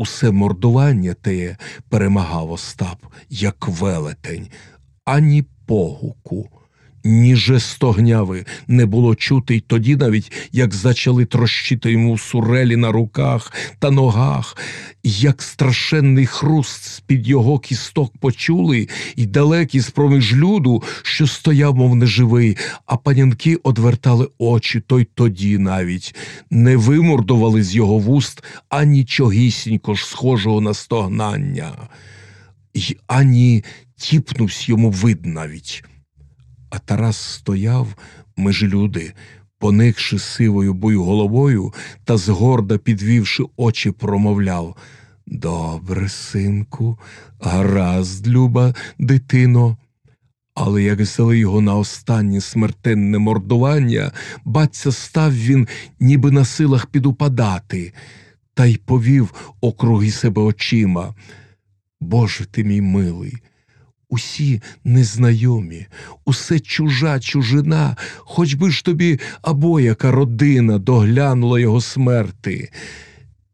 Усе мордування теє перемагав Остап, як велетень, ані погуку. Ні жестогняви не було чути й тоді, навіть як зачали трощити йому сурелі на руках та ногах, як страшенний хруст з-під його кісток почули, і далекі з проміж люду, що стояв, мов неживий, а панянки одвертали очі, то й тоді навіть не вимордували з його вуст анічогісінько ж схожого на стогнання, й ані тіпнувсь йому вид навіть. А Тарас стояв меж люди, поникши сивою бою головою та згорда підвівши очі, промовляв Добре, синку, гаразд, люба, дитино. Але як взяли його на останнє смертенне мордування, баться став він, ніби на силах підупадати, та й повів округи себе очима. Боже ти мій милий, усі незнайомі, усе чужа чужина, хоч би ж тобі або яка родина доглянула його смерти.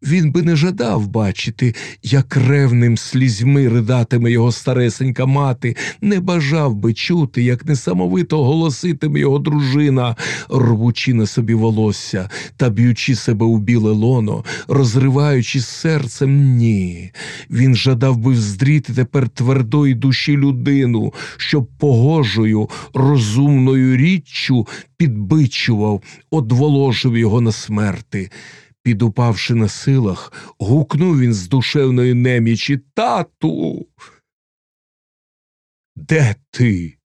Він би не жадав бачити, як ревним слізьми ридатиме його старесенька мати, не бажав би чути, як несамовито голоситиме його дружина, рвучи на собі волосся та б'ючи себе у біле лоно, розриваючи серцем ні. Він жадав би вздріти тепер твердої душі людину, щоб погожою, розумною річчю підбичував, одволожив його на смерти. Підупавши на силах, гукнув він з душевної немічі Тату. Де ти?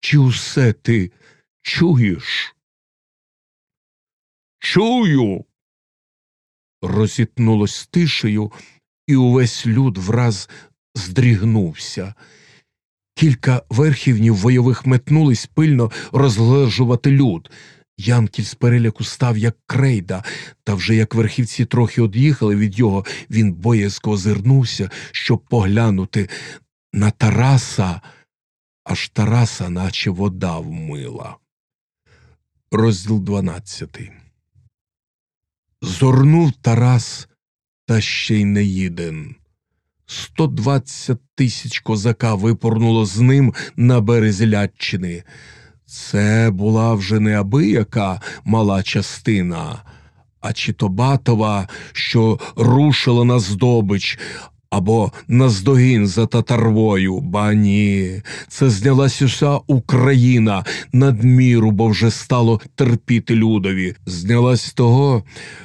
Чи усе ти чуєш? Чую. Розітнулось тишею, і увесь люд враз здрігнувся. Кілька верхівнів бойових метнулись пильно розглежувати люд. Янків з переляку став, як крейда, та вже як верхівці трохи од'їхали від його, він боязко озирнувся, щоб поглянути на Тараса, аж Тараса, наче вода вмила. Розділ дванадцятий. Зорнув Тарас, та ще й не їден. Сто двадцять тисяч козака випорнуло з ним на березі Лятчини. Це була вже не абияка мала частина, а чи то батова, що рушила на здобич, або наздогін за татарвою, ба ні, це знялась уся Україна надміру, бо вже стало терпіти людові. Знялась того,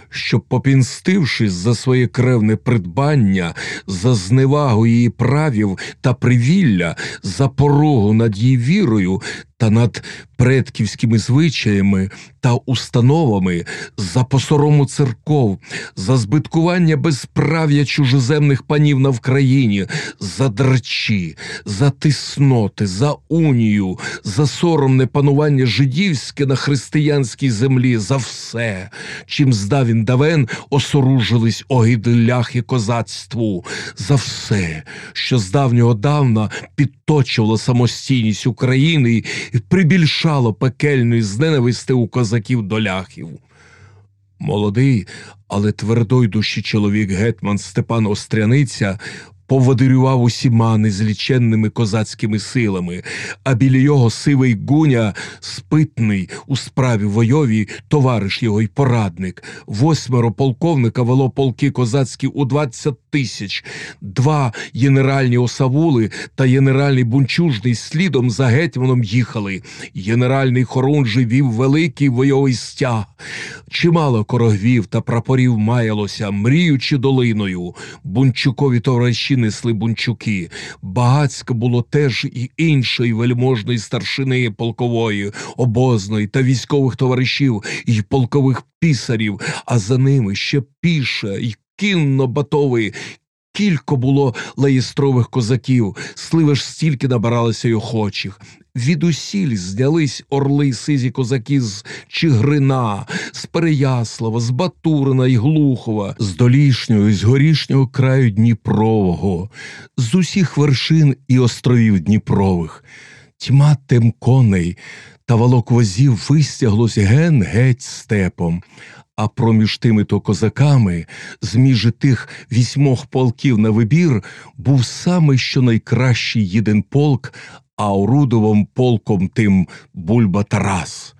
що, попінстившись за своє кревне придбання, за зневагу її правів та привілля, за порогу над її вірою та над предківськими звичаями та установами, за посорому церков, за збиткування безправ'я чужеземних панів на Вкраїні, за драчі, за тисноти, за унію, за соромне панування жидівське на християнській землі, за все, чим здав він давен осоружились огиди ляхи козацтву, за все, що з давнього давна підточувало самостійність України і прибільшало пекельної зненависти у козаків до ляхів. Молодий, але твердой душі чоловік гетьман Степан Остряниця поводирював усіма незліченними козацькими силами, а біля його сивий гуня, спитний у справі войовій, товариш його й порадник. Восьмеро полковника вело полки козацькі у двадцять тисяч, два генеральні осавули та генеральний бунчужний слідом за гетьманом їхали. Генеральний хорунжий вів великий войовий стяг. Чимало корогвів та прапорів маялося, мріючи долиною. Бунчукові товариші несли бунчуки. Багацько було теж і іншої вельможної старшини полкової, обозної та військових товаришів і полкових пісарів, а за ними ще піше й кінно батовий. Кілько було лаєстрових козаків, сливи ж стільки набиралося й охочих. Відусіль знялись орли й сизі козаки з Чигрина, з Переяслава, з Батурина й Глухова, з Долішнього, і з горішнього краю Дніпрового, з усіх вершин і островів Дніпрових. Тьма тем коней та волок возів вистяглось ген геть степом, А проміж тими то козаками, з між тих вісьмох полків на вибір, був саме що найкращий їден полк, а орудував полком тим Бульба Тарас.